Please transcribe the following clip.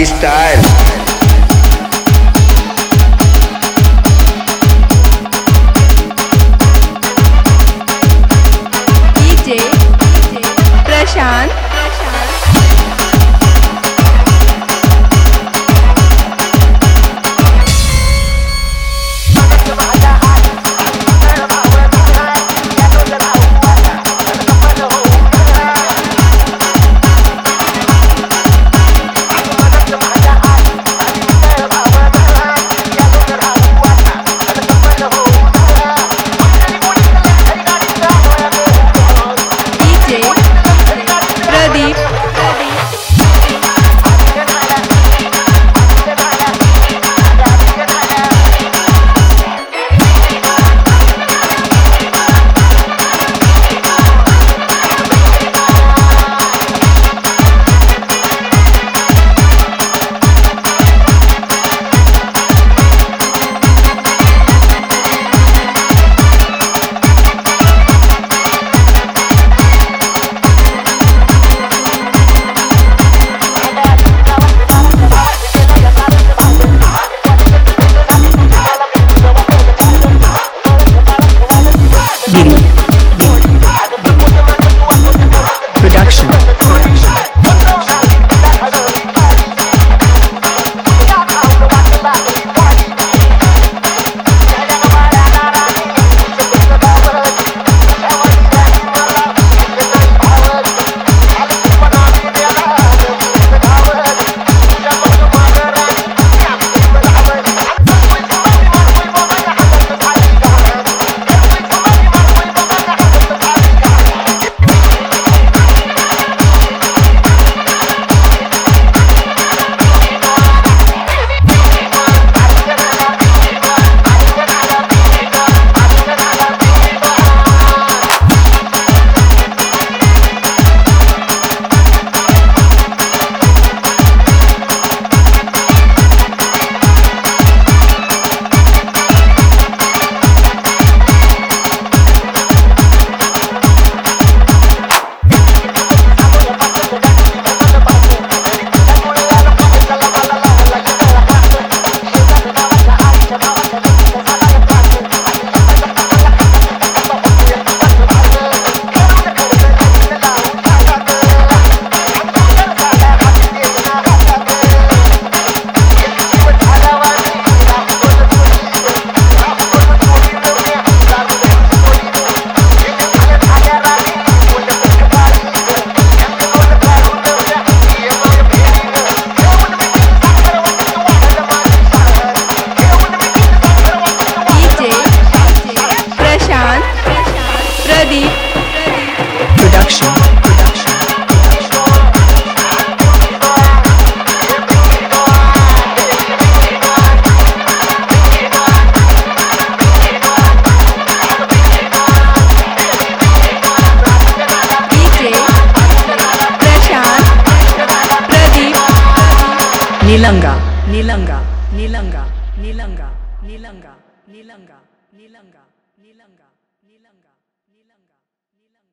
Cali Style. Prashant. Prashant. Nilanga, Nilanga, Nilanga, Nilanga, Nilanga, Nilanga, Nilanga, Nilanga, Nilanga.